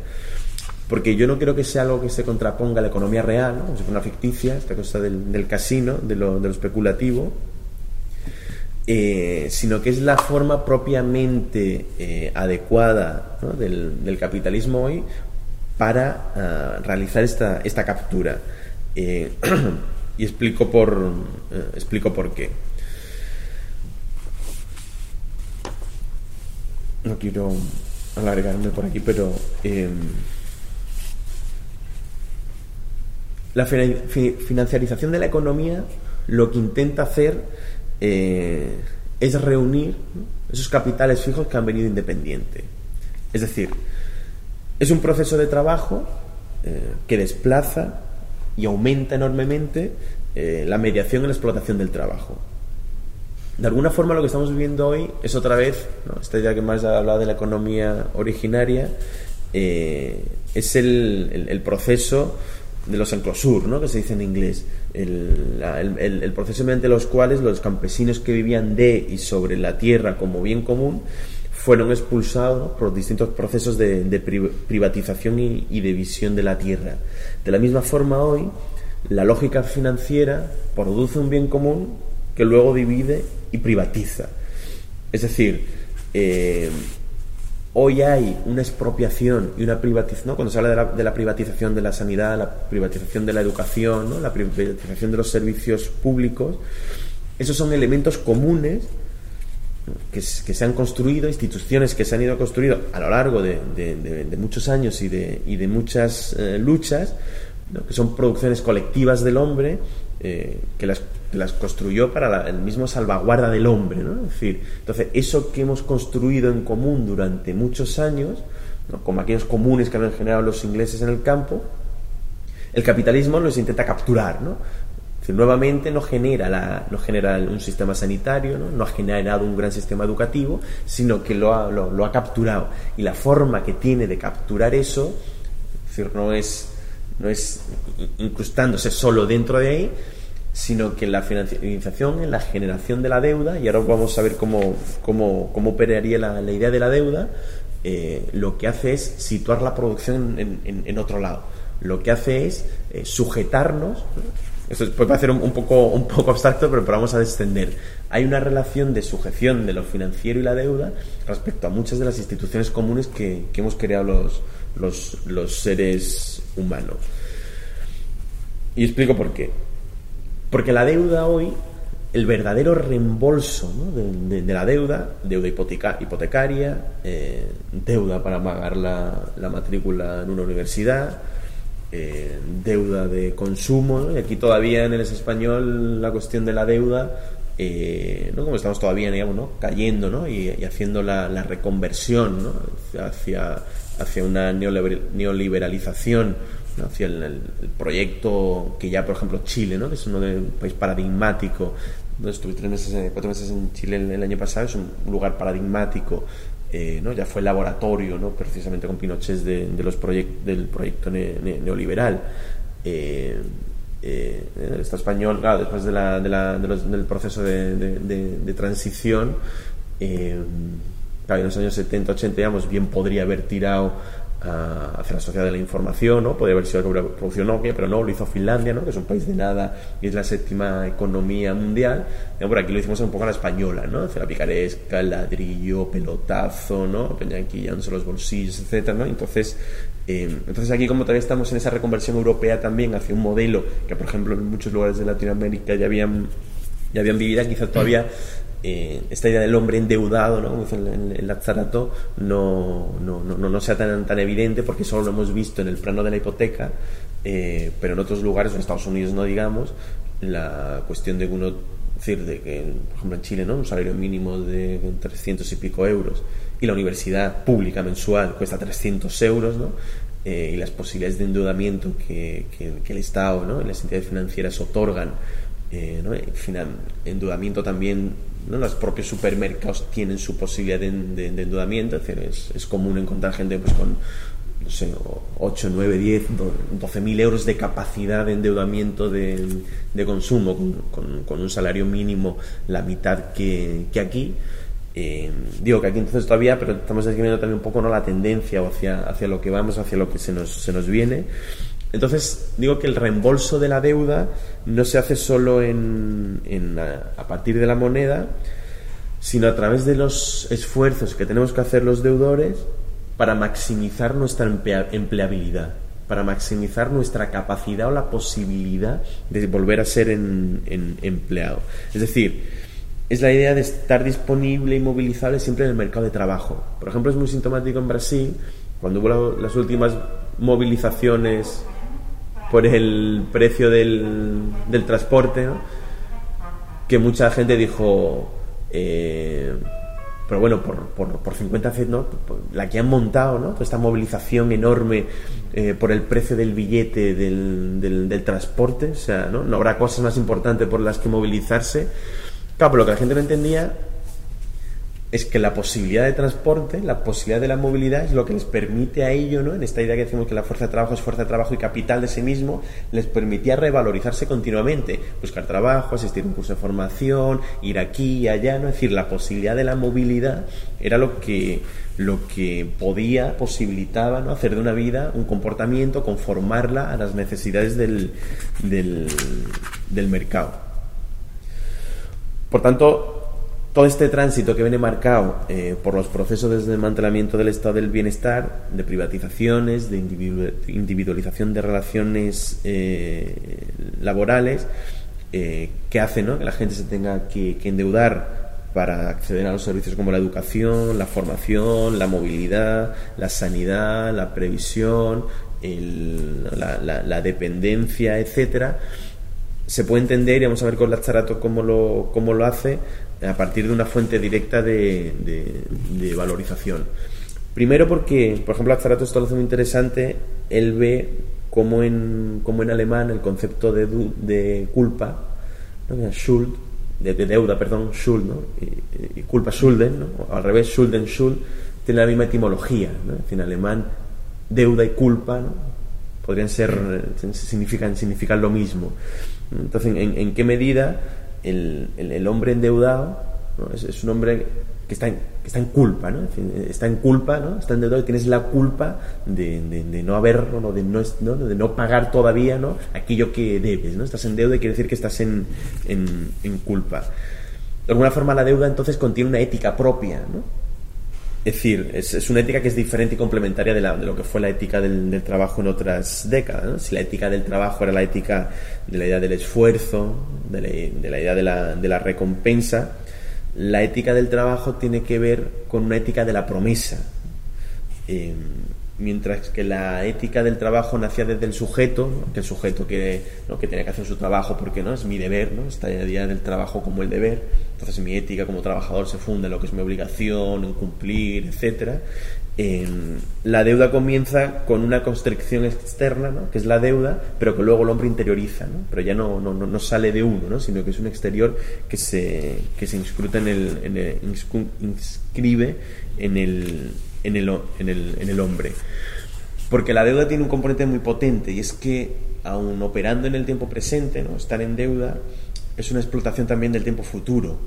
Porque yo no creo que sea algo que se contraponga a la economía real, ¿no? si fuera una ficticia, esta cosa del, del casino, de lo, de lo especulativo, eh, sino que es la forma propiamente eh, adecuada del, del, capitalismo hoy para ah, realizar esta, esta captura. Eh, y explico por, eh, explico por qué. No quiero alargarme por aquí, pero em, la financiarización de la economía lo que intenta hacer eh, es reunir esos capitales fijos que han venido independientes. Es decir, es un proceso de trabajo eh, que desplaza y aumenta enormemente eh, la mediación y la explotación del trabajo. De alguna forma lo que estamos viviendo hoy es otra vez, esta idea que más ha hablado de la economía originaria, eh, es el, proceso de los enclosures, ¿no? que se dice en inglés, el, el, proceso mediante los cuales los campesinos que vivían de y sobre la tierra como bien común fueron expulsados por distintos procesos de, privatización y, y, de de la tierra. De la misma forma hoy, la lógica financiera produce un bien común que luego divide y privatiza. Es decir, eh, hoy hay una expropiación y una privatización, cuando se habla de la, privatización de la sanidad, la privatización de la educación, la privatización de los servicios públicos, esos son elementos comunes que, se han construido, instituciones que se han ido construyendo a lo largo de, muchos años y de, muchas eh, luchas, que son producciones colectivas del hombre, eh, que, las, construyó para el mismo salvaguarda del hombre. ¿no? Es decir, entonces, eso que hemos construido en común durante muchos años, como aquellos comunes que habían generado los ingleses en el campo, el capitalismo los intenta capturar. ¿no? Nuevamente no genera, la, no genera un sistema sanitario, ¿no? ha generado un gran sistema educativo, sino que lo ha, lo, ha capturado. Y la forma que tiene de capturar eso, decir, no es no es incrustándose solo dentro de ahí, sino que la financiación, en la generación de la deuda, y ahora vamos a ver cómo, cómo, cómo operaría la, idea de la deuda, eh, lo que hace es situar la producción en, en, otro lado. Lo que hace es eh, sujetarnos. Esto puede parecer un, poco, un poco abstracto, pero, vamos a descender. Hay una relación de sujeción de lo financiero y la deuda respecto a muchas de las instituciones comunes que, que hemos creado los, los, los seres humanos. Y explico por qué. Porque la deuda hoy, el verdadero reembolso de, la deuda, deuda hipoteca, hipotecaria, eh, deuda para pagar la, la, matrícula en una universidad, eh, deuda de consumo, y aquí todavía en el español la cuestión de la deuda eh, ¿no? como estamos todavía digamos, ¿no? cayendo ¿no? y, haciendo la, la reconversión ¿no? hacia, hacia una neoliberalización, hacia el, proyecto que ya, por ejemplo, Chile, ¿no? que es uno de un país paradigmático. Estuve tres meses, cuatro meses en Chile el, año pasado, es un lugar paradigmático. Eh, ¿no? ya fue laboratorio ¿no? precisamente con Pinochet de, los del proyecto neoliberal. Eh, eh, el Estado español, claro, después de la, de la, del proceso de, transición, en los años 70, 80, digamos, bien podría haber tirado hacia la sociedad de la información, ¿no? Podría haber sido la producción Nokia, pero no, lo hizo Finlandia, ¿no? Que es un país de nada y es la séptima economía mundial. por aquí lo hicimos un poco a la española, ¿no? Hacia la picaresca, el ladrillo, pelotazo, ¿no? Peñanquillándose los bolsillos, etcétera, ¿no? Entonces, eh, entonces aquí como todavía estamos en esa reconversión europea también hacia un modelo que, por ejemplo, en muchos lugares de Latinoamérica ya habían ya habían vivido, quizás todavía eh, esta idea del hombre endeudado, ¿no? como dice el, Lazzarato, no, no, no, no, sea tan, tan evidente porque solo lo hemos visto en el plano de la hipoteca, eh, pero en otros lugares, en Estados Unidos no digamos, la cuestión de uno, decir, de que, por ejemplo en Chile, ¿no? un salario mínimo de 300 y pico euros y la universidad pública mensual cuesta 300 euros, ¿no? Eh, y las posibilidades de endeudamiento que, que, que el Estado ¿no? y las entidades financieras otorgan eh, ¿no? final, endeudamiento también los propios supermercados tienen su posibilidad de, endeudamiento, es, es, común encontrar gente pues, con no sé, 8, 9, 10, 12 mil euros de capacidad de endeudamiento de, consumo, con, un salario mínimo la mitad que, aquí. Eh, digo que aquí entonces todavía, pero estamos describiendo también un poco ¿no? la tendencia hacia, hacia lo que vamos, hacia lo que se nos, se nos viene. Entonces, digo que el reembolso de la deuda no se hace solo en, a, partir de la moneda, sino a través de los esfuerzos que tenemos que hacer los deudores para maximizar nuestra empleabilidad, para maximizar nuestra capacidad o la posibilidad de volver a ser en, empleado. Es decir, es la idea de estar disponible y movilizable siempre en el mercado de trabajo. Por ejemplo, es muy sintomático en Brasil, cuando hubo las últimas movilizaciones por el precio del, del transporte, que mucha gente dijo, eh, pero bueno, por, por, por 50 ¿no? la que han montado, ¿no? esta movilización enorme eh, por el precio del billete del, del, transporte, o sea, ¿no? no habrá cosas más importantes por las que movilizarse. Claro, pero lo que la gente no entendía es que la posibilidad de transporte, la posibilidad de la movilidad es lo que les permite a ello, ¿no? en esta idea que decimos que la fuerza de trabajo es fuerza de trabajo y capital de sí mismo, les permitía revalorizarse continuamente, buscar trabajo, asistir a un curso de formación, ir aquí y allá, ¿no? es decir, la posibilidad de la movilidad era lo que, lo que podía, posibilitaba ¿no? hacer de una vida un comportamiento, conformarla a las necesidades del, del, del mercado. Por tanto, todo este tránsito que viene marcado eh, por los procesos de desmantelamiento del estado del bienestar, de privatizaciones, de individualización de relaciones eh, laborales, eh, que hace que la gente se tenga que, endeudar para acceder a los servicios como la educación, la formación, la movilidad, la sanidad, la previsión, la, la, dependencia, etcétera, se puede entender, y vamos a ver con la Charato cómo lo, cómo lo hace, a partir de una fuente directa de, valorización. Primero porque, por ejemplo, Lazarato esto lo hace muy interesante, él ve como en, como en alemán el concepto de, de culpa, ¿no? Schuld, de, deuda, perdón, Schuld, ¿no? y, culpa Schulden, ¿no? o al revés, Schulden, Schuld, tiene la misma etimología, ¿no? en alemán deuda y culpa ¿no? podrían ser, significan, significan lo mismo. Entonces, ¿en, en qué medida el, el, hombre endeudado es, un hombre que está en, que está en culpa, ¿no? está en culpa, ¿no? está endeudado y tienes la culpa de, de, no haber, ¿no? De, no, de no pagar todavía ¿no? aquello que debes. ¿no? Estás en deuda y quiere decir que estás en, en, en culpa. De alguna forma la deuda entonces contiene una ética propia, ¿no? Es decir, es, una ética que es diferente y complementaria de, lo que fue la ética del, trabajo en otras décadas. Si la ética del trabajo era la ética de la idea del esfuerzo, de la, idea de la, de la, recompensa, la ética del trabajo tiene que ver con una ética de la promesa. Eh, mientras que la ética del trabajo nacía desde el sujeto, que el sujeto que, que tenía que hacer su trabajo porque no es mi deber, ¿no? esta idea del trabajo como el deber, entonces mi ética como trabajador se funda en lo que es mi obligación, en cumplir, etcétera. la deuda comienza con una constricción externa, ¿no? que es la deuda, pero que luego el hombre interioriza, ¿no? pero ya no, no, no, sale de uno, ¿no? sino que es un exterior que se, que se en en el inscribe en el, en el, en el, en el hombre. Porque la deuda tiene un componente muy potente y es que, aun operando en el tiempo presente, ¿no? estar en deuda es una explotación también del tiempo futuro.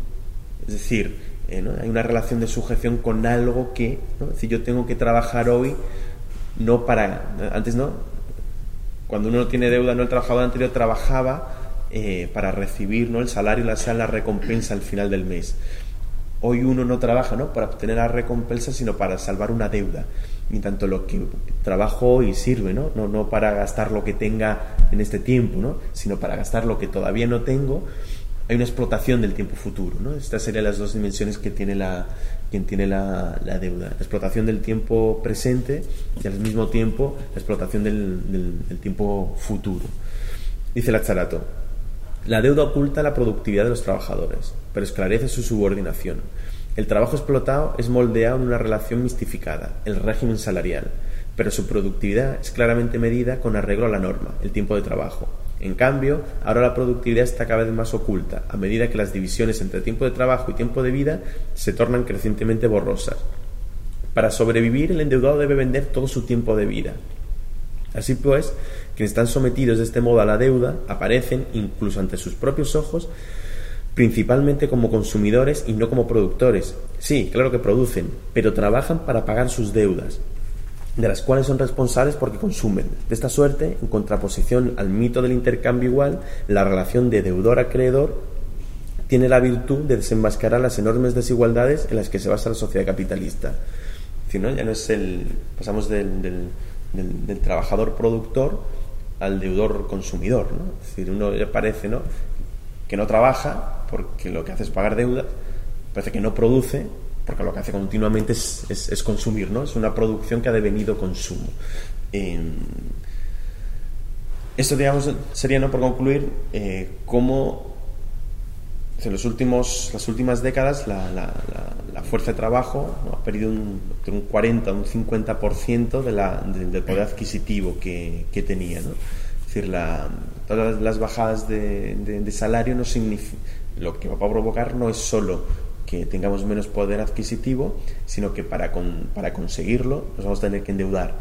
Es decir, eh, hay una relación de sujeción con algo que, ¿no? decir, yo tengo que trabajar hoy, no para, antes no, cuando uno no tiene deuda, no el trabajador anterior trabajaba eh, para recibir ¿no? el salario, la, sea la recompensa al final del mes hoy uno no trabaja ¿no? para obtener la recompensa, sino para salvar una deuda. Y tanto lo que trabajo hoy sirve, ¿no? ¿no? Para gastar lo que tenga en este tiempo, ¿no? sino para gastar lo que todavía no tengo. Hay una explotación del tiempo futuro. ¿no? Estas serían las dos dimensiones que tiene la, quien tiene la, deuda. La explotación del tiempo presente y al mismo tiempo la explotación del, del tiempo futuro. Dice la Charato, la deuda oculta la productividad de los trabajadores, pero esclarece su subordinación. El trabajo explotado es moldeado en una relación mistificada, el régimen salarial, pero su productividad es claramente medida con arreglo a la norma, el tiempo de trabajo. En cambio, ahora la productividad está cada vez más oculta, a medida que las divisiones entre tiempo de trabajo y tiempo de vida se tornan crecientemente borrosas. Para sobrevivir, el endeudado debe vender todo su tiempo de vida. Así pues, quienes están sometidos de este modo a la deuda aparecen, incluso ante sus propios ojos, principalmente como consumidores y no como productores. Sí, claro que producen, pero trabajan para pagar sus deudas, de las cuales son responsables porque consumen. De esta suerte, en contraposición al mito del intercambio igual, la relación de deudor-acreedor tiene la virtud de desenmascarar las enormes desigualdades en las que se basa la sociedad capitalista. Si no, ya no es el. pasamos del, del trabajador productor al deudor consumidor. Es decir, uno parece ¿no? que no trabaja porque lo que hace es pagar deuda, parece que no produce porque lo que hace continuamente es, es, consumir, ¿no? Es una producción que ha devenido consumo. esto, digamos, sería, ¿no? por concluir, eh, cómo en los últimos, las últimas décadas la, la, la, fuerza de trabajo ha perdido un, un 40 un 50% de la, del poder adquisitivo que, que tenía. ¿no? Es decir, la, todas las bajadas de, de, salario no lo que va a provocar no es solo que tengamos menos poder adquisitivo, sino que para, para conseguirlo nos vamos a tener que endeudar.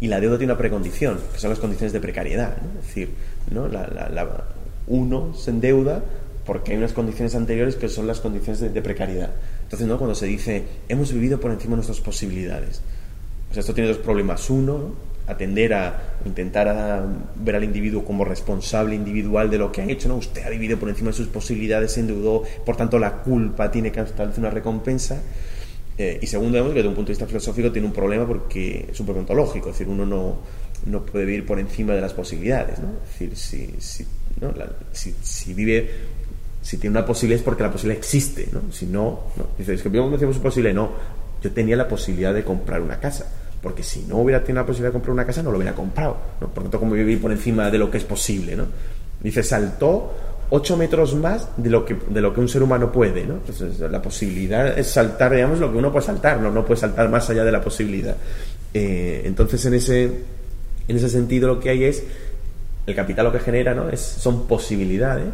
Y la deuda tiene una precondición, que son las condiciones de precariedad. Es decir, ¿no? La, uno se endeuda porque hay unas condiciones anteriores que son las condiciones de, precariedad. Entonces, ¿no? cuando se dice, hemos vivido por encima de nuestras posibilidades, pues esto tiene dos problemas. Uno, atender a intentar a ver al individuo como responsable individual de lo que ha hecho, ¿no? Usted ha vivido por encima de sus posibilidades, se endeudó, por tanto la culpa tiene que establecer una recompensa. Eh, y segundo, que desde un punto de vista filosófico tiene un problema porque es un problema ontológico, es decir, uno no, no puede vivir por encima de las posibilidades, ¿no? Es decir, si, si, ¿no? si, si, vive, si tiene una posibilidad es porque la posibilidad existe, ¿no? Si no, no. Dice, es que encima de su posibilidad, no. Yo tenía la posibilidad de comprar una casa porque si no hubiera tenido la posibilidad de comprar una casa no lo hubiera comprado, ¿no? Por lo tanto, como vivir por encima de lo que es posible, ¿no? Dice, saltó 8 metros más de lo que, de lo que un ser humano puede, ¿no? Entonces, la posibilidad es saltar, digamos, lo que uno puede saltar, no, no puede saltar más allá de la posibilidad. Eh, entonces, en ese, en ese sentido, lo que hay es, el capital lo que genera, ¿no? Es, son posibilidades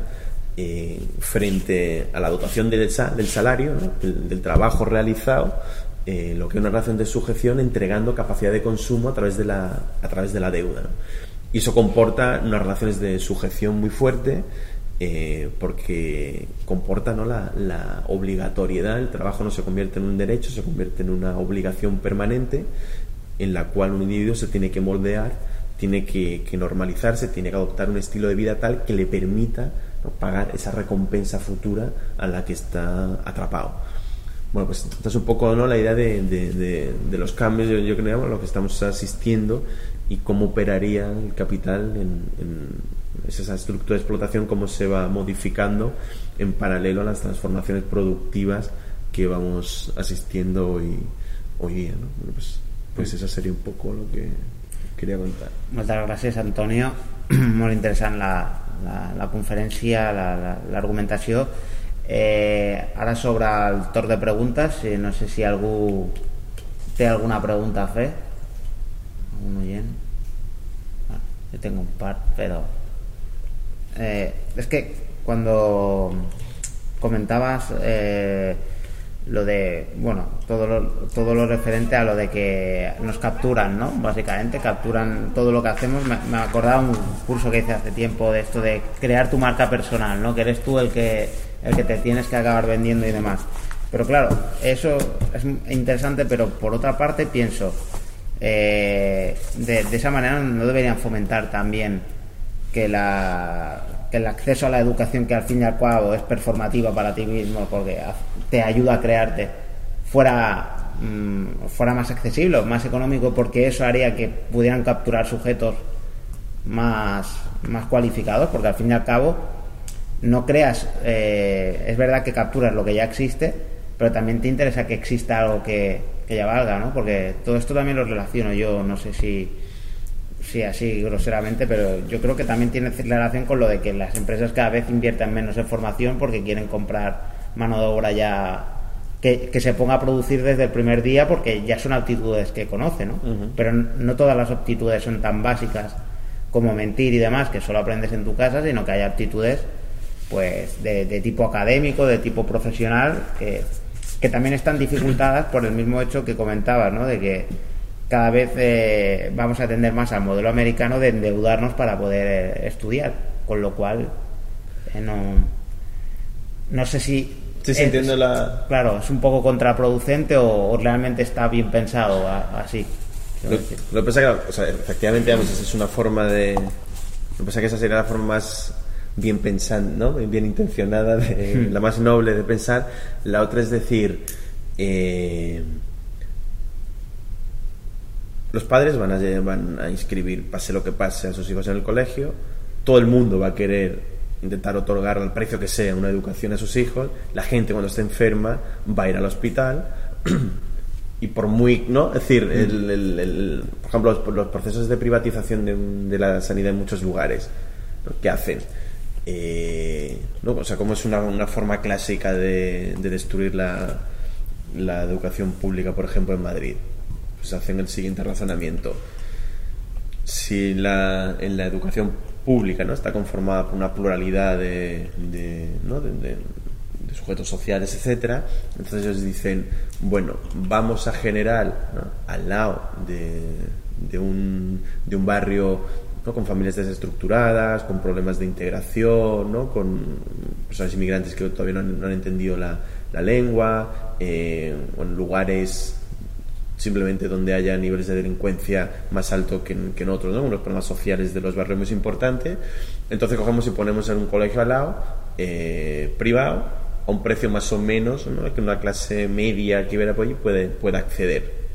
eh, frente a la dotación del, salario, del trabajo realizado, eh, lo que es una relación de sujeción entregando capacidad de consumo a través de la, deuda. Y eso comporta unas relaciones de sujeción muy fuerte eh, porque comporta ¿no? la, obligatoriedad, el trabajo no se convierte en un derecho, se convierte en una obligación permanente en la cual un individuo se tiene que moldear, tiene que normalizarse, tiene que adoptar un estilo de vida tal que le permita pagar esa recompensa futura a la que está atrapado. Bueno, pues esta es un poco ¿no? la idea de, de, los cambios, yo, yo, creo, a lo que estamos asistiendo y cómo operaría el capital en, esa estructura de explotación, cómo se va modificando en paralelo a las transformaciones productivas que vamos asistiendo hoy, hoy día. ¿no? pues, pues eso sería un poco lo que quería contar.
Muchas gracias, Antonio. Muy interesante la, la, la conferència, la, la, l'argumentació. Eh, ara sobre el torn de preguntes, eh, no sé si algú té alguna pregunta a fer. Algun oient? Yo tengo un par, pero... Eh, es que cuando comentabas... Eh, lo de, bueno, todo lo, todo lo referente a lo de que nos capturan, ¿no? Básicamente, capturan todo lo que hacemos. Me, acordaba un curso que hice hace tiempo de esto de crear tu marca personal, ¿no? Que eres tú el que, el que te tienes que acabar vendiendo y demás. Pero claro, eso es interesante, pero por otra parte pienso, eh, de esa manera no deberían fomentar también que la que el acceso a la educación que al fin y al cabo es performativa para ti mismo porque te ayuda a crearte fuera mm, fuera más accesible, más económico porque eso haría que pudieran capturar sujetos más, más cualificados porque al fin y al cabo no creas eh, es verdad que capturas lo que ya existe pero también te interesa que exista algo que, que ya valga ¿no? porque todo esto también lo relaciono yo no sé si sí, así groseramente, pero yo creo que también tiene relación con lo de que las empresas cada vez invierten menos en formación porque quieren comprar mano de obra ya que, se ponga a producir desde el primer día porque ya son aptitudes que conoce, ¿no? Pero no todas las aptitudes son tan básicas como mentir y demás, que solo aprendes en tu casa, sino que hay aptitudes pues de, de tipo académico, de tipo profesional, que, que también están dificultadas por el mismo hecho que comentabas, ¿no? De que cada vez eh, vamos a tender más al modelo americano de endeudarnos para poder eh, estudiar, con lo cual eh, no, no sé si
es, la...
Claro, es un poco contraproducente o, realmente está bien pensado así.
Lo, que pasa que, o sea, efectivamente, esa es una forma de... Lo que pasa que esa sería la forma más bien pensante, ¿no? bien intencionada, de, hmm. la más noble de pensar. La otra es decir... Eh, los padres van a, van a inscribir, pase lo que pase, a sus hijos en el colegio. Todo el mundo va a querer intentar otorgar al precio que sea una educación a sus hijos. La gente cuando esté enferma va a ir al hospital. y por muy, ¿no? Es decir, el, por ejemplo, los, procesos de privatización de, la sanidad en muchos lugares, ¿qué hacen? Eh, ¿no? O sea, como es una, forma clásica de, de destruir la, la educación pública, por ejemplo, en Madrid pues hacen el siguiente razonamiento. Si la, en la educación pública ¿no? está conformada por una pluralidad de, de, sujetos sociales, etcétera. Entonces ellos dicen, bueno, vamos a generar al lado de, de, un, de un barrio ¿no? con familias desestructuradas, con problemas de integración, ¿no? con personas inmigrantes que todavía no han, entendido la, la lengua, eh, en lugares simplemente donde haya niveles de delincuencia más alto que en, otros, ¿no? unos problemas sociales de los barrios muy importantes. Entonces cogemos y ponemos en un colegio al lado, eh, privado, a un precio más o menos ¿no? que una clase media que viera por allí puede, acceder.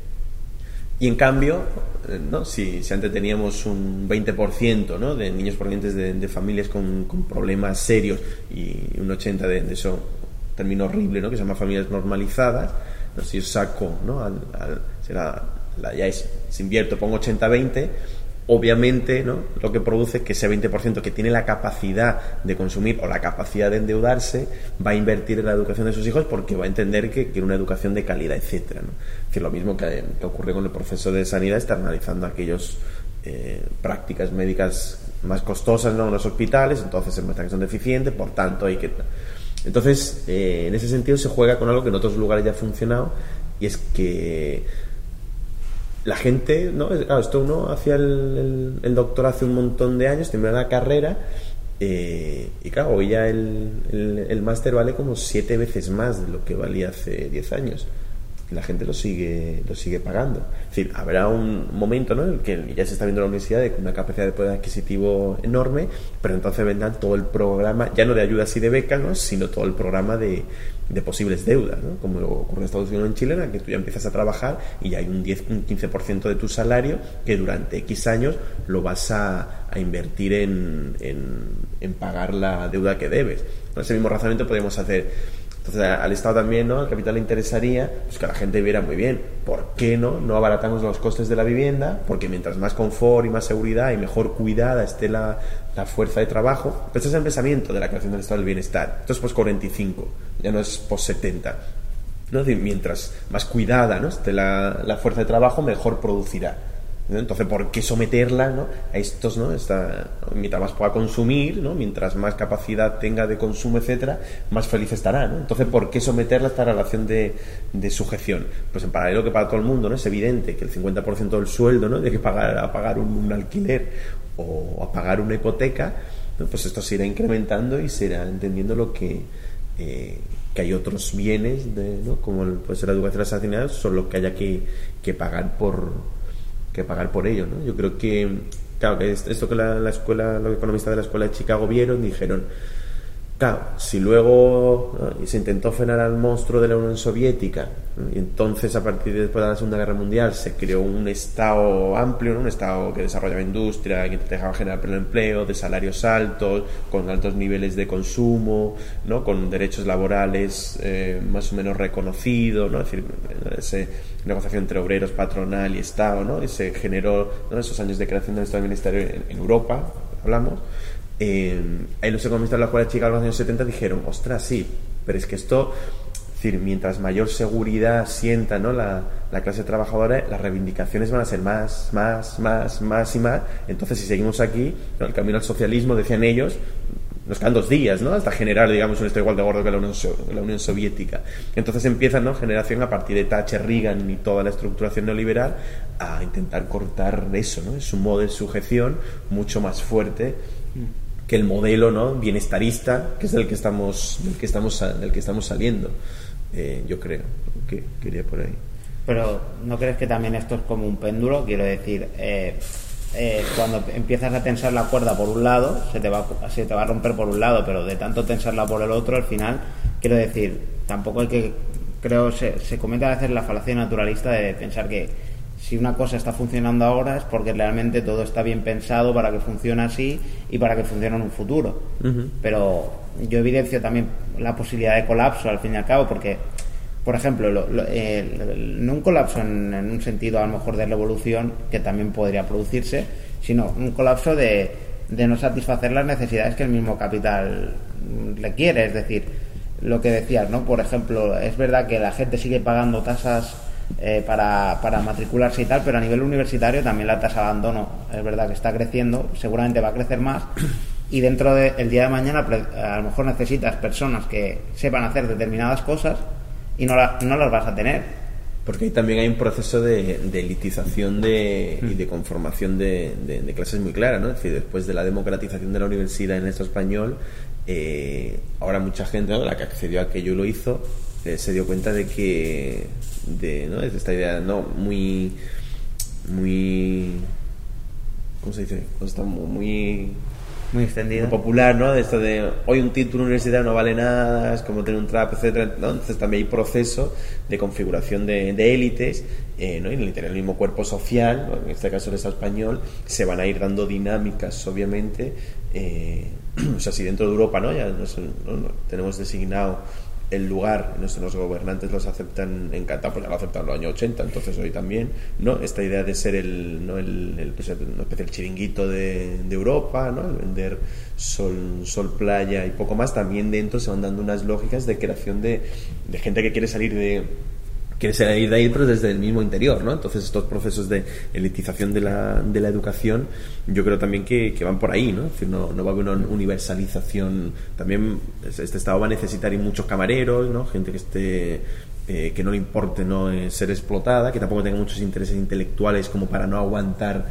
Y en cambio, eh, ¿no? si, si antes teníamos un 20% ¿no? de niños provenientes de, familias con, problemas serios y un 80% de, de eso, término horrible, ¿no? que se llama familias normalizadas, si yo saco, ¿no? Al, será, la, ya es, si invierto, pongo 80-20, obviamente ¿no? lo que produce es que ese 20% que tiene la capacidad de consumir o la capacidad de endeudarse va a invertir en la educación de sus hijos porque va a entender que quiere una educación de calidad, etcétera ¿no? Que lo mismo que, ocurre con el proceso de sanidad, está analizando aquellas eh, prácticas médicas más costosas ¿no? en los hospitales, entonces se muestra que son deficientes, por tanto hay que... Entonces, eh, en ese sentido se juega con algo que en otros lugares ya ha funcionado y es que la gente, ¿no? Claro, esto uno hacía el, el, doctor hace un montón de años, terminó la carrera eh, y claro, hoy ya el, el, máster vale como siete veces más de lo que valía hace diez años la gente lo sigue, lo sigue pagando. Es decir, habrá un momento ¿no? en el que ya se está viendo la universidad de una capacidad de poder adquisitivo enorme, pero entonces vendrán todo el programa, ya no de ayudas y de becas, ¿no? sino todo el programa de, de posibles deudas, ¿no? como ocurre en Estados Unidos en Chile, en que tú ya empiezas a trabajar y ya hay un 10, un 15% de tu salario que durante X años lo vas a, invertir en, en, pagar la deuda que debes. Ese mismo razonamiento podemos hacer entonces al Estado también, ¿no? Al capital le interesaría pues, que la gente viera muy bien. ¿Por qué no? No abaratamos los costes de la vivienda, porque mientras más confort y más seguridad y mejor cuidada esté la, la fuerza de trabajo, pues ese es el pensamiento de la creación del Estado del Bienestar. Esto es post 45, ya no es post 70. ¿no? Mientras más cuidada ¿no? esté la, la fuerza de trabajo, mejor producirá. Entonces, ¿por qué someterla ¿no? a estos, ¿no? Esta, mientras más pueda consumir, ¿no? mientras más capacidad tenga de consumo, etcétera, más feliz estará, ¿no? Entonces, ¿por qué someterla a esta relación de, de, sujeción? Pues en paralelo que para todo el mundo, ¿no? Es evidente que el 50% del sueldo, ¿no? De que pagar a pagar un, alquiler o a pagar una hipoteca, pues esto se irá incrementando y se irá entendiendo lo que... Eh, que hay otros bienes, de, ¿no? como puede ser la educación de las son los que haya que, que pagar por, que pagar por ello. ¿no? Yo creo que, claro, que esto que la, la escuela, los economistas de la escuela de Chicago vieron, dijeron, Claro, si luego se intentó frenar al monstruo de la Unión Soviética y entonces a partir de después de la Segunda Guerra Mundial se creó un Estado amplio, un Estado que desarrollaba industria, que dejaba generar pleno empleo, de salarios altos, con altos niveles de consumo, ¿no? con derechos laborales eh, más o menos reconocidos, ¿no? es decir, esa negociación entre obreros, patronal y Estado, ¿no? y generó esos años de creación del Estado Ministerio en, en Europa, hablamos eh, los economistas de la de Chicago en los años 70 dijeron, ostras, sí, pero es que esto, es decir, mientras mayor seguridad sienta ¿no? la, la clase trabajadora, las reivindicaciones van a ser más, más, más, más y más. Entonces, si seguimos aquí, el camino al socialismo, decían ellos, nos quedan dos días, ¿no? Hasta generar, digamos, un Estado igual de gordo que la Unión, la Unión Soviética. Entonces empieza, ¿no? Generación a partir de Thatcher, Reagan y toda la estructuración neoliberal a intentar cortar eso, ¿no? Es un modo de sujeción mucho más fuerte que el modelo ¿no? bienestarista, que es del que estamos, del que estamos, del que estamos saliendo, eh, yo creo, que quería por ahí.
Pero ¿no crees que también esto es como un péndulo? Quiero decir, eh, eh, cuando empiezas a tensar la cuerda por un lado, se te, va, se te va a romper por un lado, pero de tanto tensarla por el otro, al final, quiero decir, tampoco hay que, creo, se, se comete a veces la falacia naturalista de pensar que si una cosa está funcionando ahora es porque realmente todo está bien pensado para que funcione así y para que funcione en un futuro. Pero yo evidencio también la posibilidad de colapso al fin y al cabo, porque, por ejemplo, no un colapso en, un sentido a lo mejor de revolución, que también podría producirse, sino un colapso de, de no satisfacer las necesidades que el mismo capital requiere. Es decir, lo que decías, ¿no? Por ejemplo, es verdad que la gente sigue pagando tasas eh, para, para, matricularse y tal, pero a nivel universitario también la tasa de abandono es verdad que está creciendo, seguramente va a crecer más y dentro del día de mañana a lo mejor necesitas personas que sepan hacer determinadas cosas y no, no las vas a tener.
Porque ahí también hay un proceso de, elitización de, y de conformación de, clases muy clara, ¿no? Es decir, después de la democratización de la universidad en esto español, eh, ahora mucha gente, ¿no? la que accedió a aquello lo hizo, eh, se dio cuenta de que, de, ¿no? de esta idea, ¿no? Muy, muy, ¿cómo se dice? Está muy
muy extendido.
popular, ¿no? De esto de hoy un título universitario no vale nada, es como tener un trap, etcétera. Entonces también hay proceso de configuración de, élites, eh, ¿no? Y en el mismo cuerpo social, en este caso el Estado español, se van a ir dando dinámicas, obviamente. Eh, o sea, si dentro de Europa, ¿no? Ya no, tenemos designado el lugar, los gobernantes los aceptan en Qatar, pues ya lo aceptaron en los años 80, entonces hoy también, ¿no? Esta idea de ser el, ¿no? el, el, pues, especie de chiringuito de, de Europa, ¿no? El vender sol, sol, playa y poco más, también dentro se van dando unas lógicas de creación de, de gente que quiere salir de quiere salir de ahí, pero desde el mismo interior, ¿no? Entonces estos procesos de elitización de la, de la educación, yo creo también que, van por ahí, ¿no? Es decir, no, va a haber una universalización. También este Estado va a necesitar muchos camareros, ¿no? Gente que esté eh, que no le importe no eh, ser explotada, que tampoco tenga muchos intereses intelectuales como para no aguantar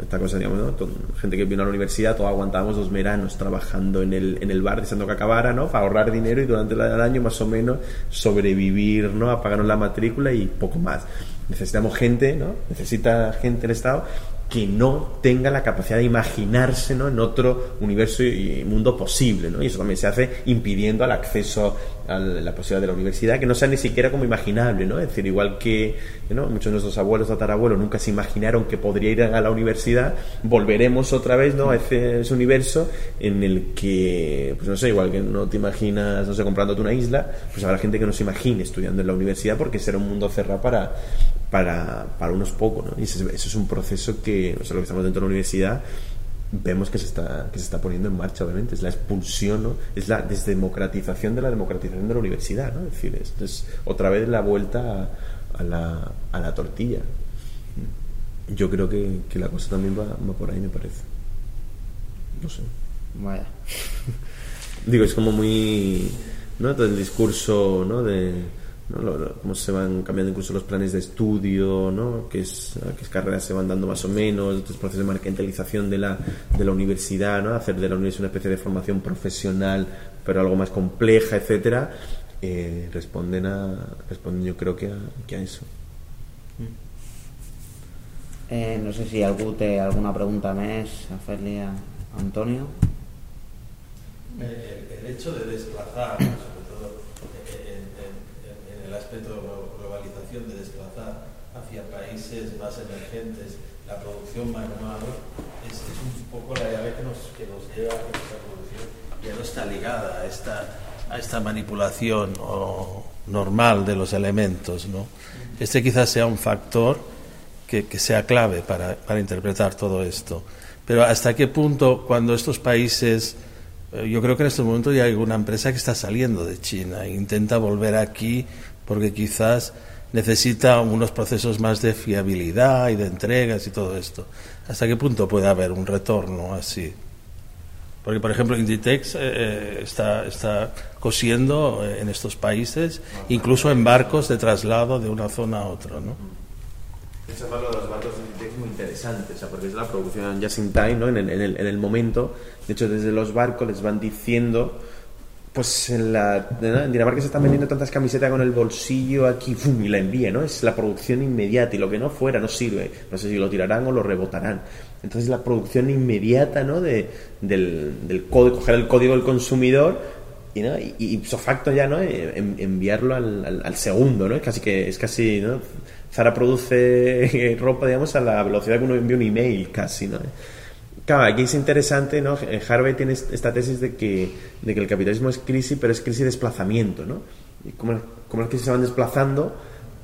esta cosa, digamos, gente que vino a la universidad, todos aguantábamos dos veranos trabajando en el, en el bar deseando que acabara, ¿no? para ahorrar dinero y durante el año más o menos sobrevivir, ¿no? a pagarnos la matrícula y poco más. Necesitamos gente, ¿no? necesita gente el Estado que no tenga la capacidad de imaginarse en otro universo y mundo posible. ¿no? Y eso también se hace impidiendo el acceso a la posibilidad de la universidad, que no sea ni siquiera como imaginable. ¿no? Es decir, igual que ¿no? muchos de nuestros abuelos, tatarabuelos nunca se imaginaron que podría ir a la universidad, volveremos otra vez ¿no? a ese, universo en el que, pues no sé, igual que no te imaginas, no sé, comprándote una isla, pues habrá gente que no se imagine estudiando en la universidad porque será un mundo cerrado para para, para unos pocos. ¿no? Y eso, es un proceso que, o sea, lo que estamos dentro de la universidad, vemos que se está, que se está poniendo en marcha, obviamente. Es la expulsión, ¿no? es la desdemocratización de la democratización de la universidad. ¿no? Es decir, esto es otra vez la vuelta a, la, a la tortilla. Yo creo que, que la cosa también va, va por ahí, me parece. No sé.
Vaya.
Digo, es como muy. ¿no? Todo el discurso ¿no? de cómo se van cambiando incluso los planes de estudio, ¿no? qué, es, qué carreras se van dando más o menos, estos procesos de mercantilización de la, de la universidad, ¿no? hacer de la universidad una especie de formación profesional, pero algo más compleja, etcétera, eh, responden, a, responden yo creo que a, que a eso.
Eh, no sé si algú té alguna pregunta más a hacerle a Antonio.
El, el hecho de desplazar el aspecto de globalización, de desplazar hacia países más emergentes la producción manual, es, un poco la llave que nos, lleva a esta producción ya no está ligada a esta, manipulación normal de los elementos. ¿no? Este quizás sea un factor que, sea clave para, interpretar todo esto. Pero hasta qué punto cuando estos países eh, yo creo que en este momento ya hay una empresa que está saliendo de China e intenta volver aquí porque quizás necesita unos procesos más de fiabilidad y de entregas y todo esto. ¿Hasta qué punto puede haber un retorno así? Porque, por ejemplo, Inditex eh, eh, está, está cosiendo eh, en estos países, incluso en barcos de traslado de una zona a otra, ¿no?
Ese de los barcos de Inditex es muy interesante, o sea, porque es la producción just in time, ¿no? En en, el, en el momento. De hecho, desde los barcos les van diciendo pues en, la, en Dinamarca se están vendiendo tantas camisetas con el bolsillo aquí y la envía, ¿no? Es la producción inmediata y lo que no fuera no sirve. No sé si lo tirarán o lo rebotarán. Entonces la producción inmediata, ¿no? De, del, del código, coger el código del consumidor y, ¿no? y, y facto ya, ¿no? Eh, enviarlo al, al, segundo, ¿no? Es casi que es casi, ¿no? Zara produce ropa, digamos, a la velocidad que uno envía un email casi, ¿no? Claro, aquí es interesante, ¿no? Eh, Harvey tiene esta tesis de que, de que el capitalismo es crisis, pero es crisis de desplazamiento, ¿no? Y cómo, cómo las crisis se van desplazando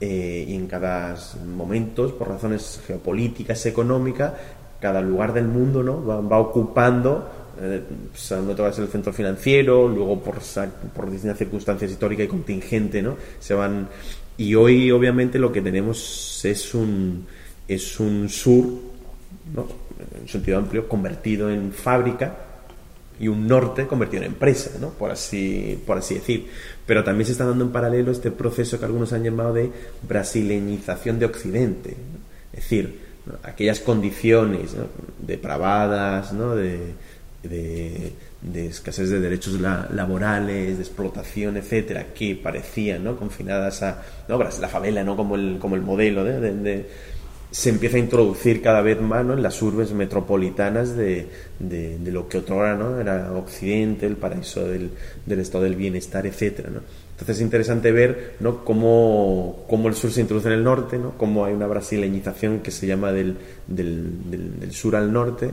eh, y en cada momento, por razones geopolíticas, económicas, cada lugar del mundo, ¿no? Va, ocupando eh, pues, a ser el centro financiero, luego por, por distintas circunstancias históricas y contingente, ¿no? Se van y hoy obviamente lo que tenemos es un es un sur, ¿no? En sentido amplio, convertido en fábrica, y un norte convertido en empresa, ¿no? por, así, por así decir. Pero también se está dando en paralelo este proceso que algunos han llamado de brasileñización de Occidente. Es decir, aquellas condiciones depravadas, ¿no? de, de, escasez de derechos laborales, de explotación, etcétera, que parecían ¿no? confinadas a ¿no? la favela ¿no? como, el, como el modelo de se empieza a introducir cada vez más en las urbes metropolitanas de, de, lo que otrora ¿no? era Occidente, el paraíso del, del estado del bienestar, etcétera, ¿no? Entonces es interesante ver ¿no? cómo, cómo, el sur se introduce en el norte, ¿no? cómo hay una brasileñización que se llama del, del, sur al norte,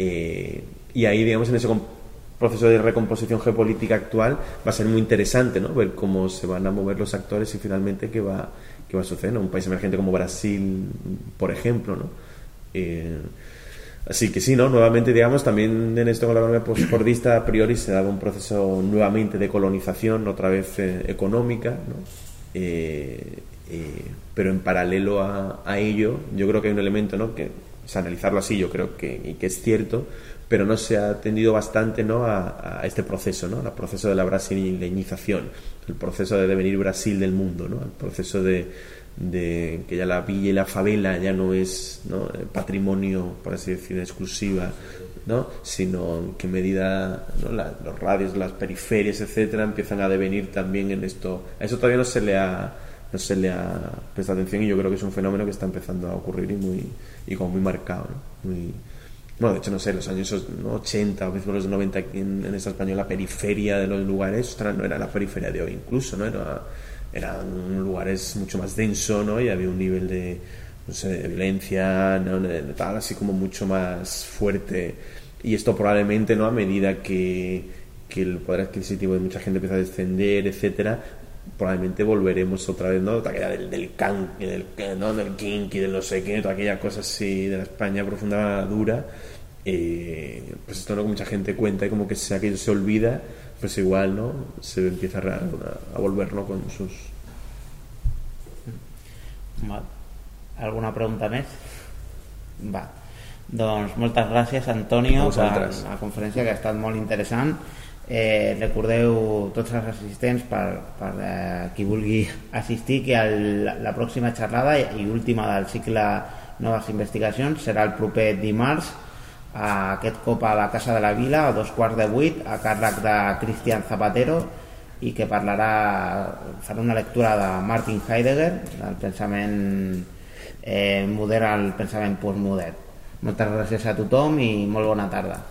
eh, y ahí, digamos, en ese proceso de recomposición geopolítica actual va a ser muy interesante ¿no? ver cómo se van a mover los actores y finalmente qué va qué va a suceder, un país emergente como Brasil, por ejemplo, ¿no? Eh, así que sí, ¿no? Nuevamente, digamos, también en esto con la economía postfordista a priori se daba un proceso nuevamente de colonización, otra vez eh, económica, ¿no? Eh, pero en paralelo a, ello, yo creo que hay un elemento, ¿no? Que es analizarlo así, yo creo que, y que es cierto, pero no se ha atendido bastante ¿no? a, este proceso, ¿no? el proceso de la brasileñización, el proceso de devenir Brasil del mundo, ¿no? el proceso de, de que ya la villa y la favela ya no es ¿no? patrimonio, por así decir, exclusiva, ¿no? sino en qué medida ¿no? los radios, las periferias, etcétera, empiezan a devenir también en esto. A eso todavía no se le ha no se le ha prestado atención y yo creo que es un fenómeno que está empezando a ocurrir y muy y como muy marcado, muy bueno, de hecho, no sé, los años 80 o los 90 aquí en, esta la periferia de los lugares, no era la periferia de hoy incluso, ¿no? Era, eran lugares mucho más densos, ¿no? Y había un nivel de, no sé, de violencia, ¿no? de, tal, así como mucho más fuerte. Y esto probablemente, ¿no? A medida que, que el poder adquisitivo de mucha gente empieza a descender, etcétera, probablemente volveremos otra vez, ¿no? Aquella del, del can, del, ¿no? del kinky, del no sé qué, toda aquella cosa así de la España profunda, dura. Eh, pues esto no mucha gente cuenta y como que si aquello se olvida, pues igual, ¿no? Se empieza a, a volver, ¿no? Con sus...
Alguna pregunta més? Va. Doncs moltes gràcies, Antonio, per la conferència que ha estat molt interessant. Eh, recordeu tots els assistents per, per eh, qui vulgui assistir que el, la pròxima xerrada i última del cicle Noves Investigacions serà el proper dimarts a aquest cop a la Casa de la Vila a dos quarts de vuit a càrrec de Cristian Zapatero i que parlarà farà una lectura de Martin Heidegger del pensament eh, modern al pensament postmodern moltes gràcies a tothom i molt bona tarda